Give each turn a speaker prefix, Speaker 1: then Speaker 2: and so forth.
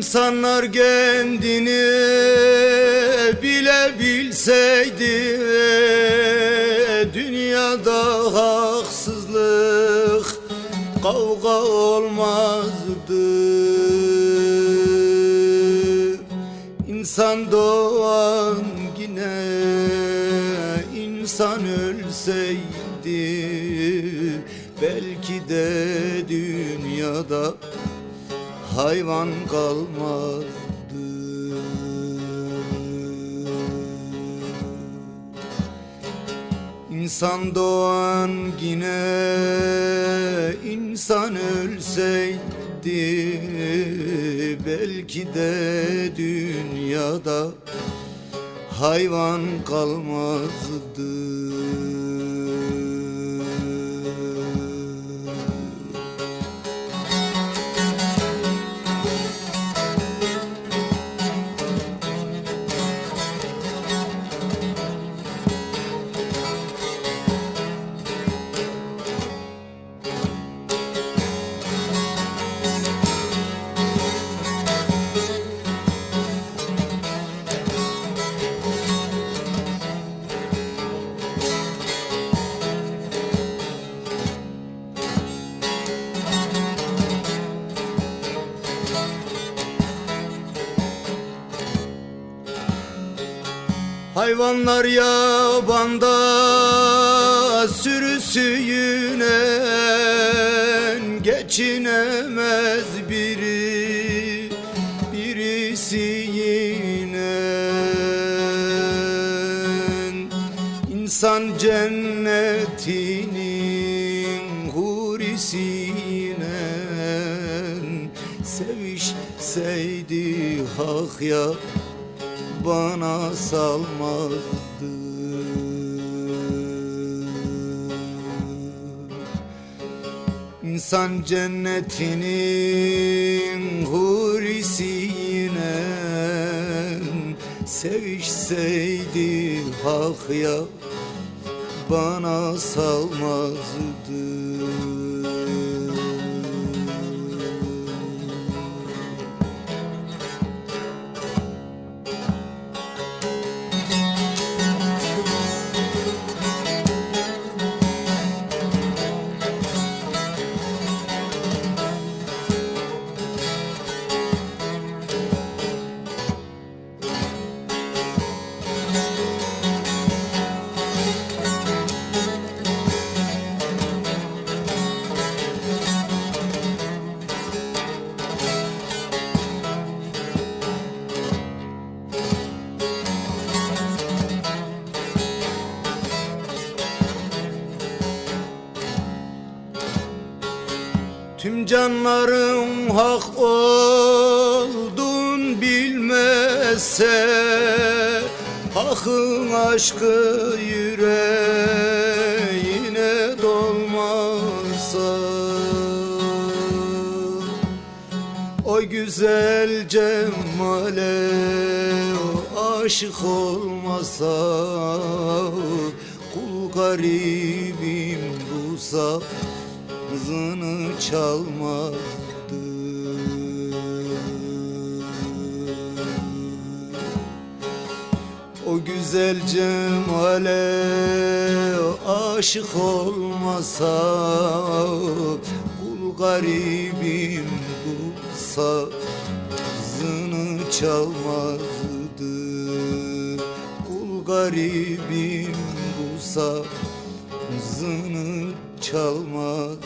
Speaker 1: İnsanlar kendini bile bilseydi Dünyada haksızlık kavga olmazdı. İnsan doğan yine insan ölseydi Belki de dünyada hayvan kalmazdı İnsan doğan yine insan ölseydi Belki de dünyada hayvan kalmazdı Hayvanlar yabanda sürüsüyle geçinemez biri birisi yine insan cennetinin hurisine sevişseydi hak ya bana salmazdı İnsan cennetinin hurisine Sevişseydi hak ya bana salmazdı canların hak oldun bilmezse Hakın aşkı yüreğine dolmazsa. O güzel cemale aşık olmasa Kul garibim bulsa zını çalmadı O güzel cemale aşık olmasa Kul garibim bulsa zını çalmazdı. Kul garibim bulsa Zını çalmaz.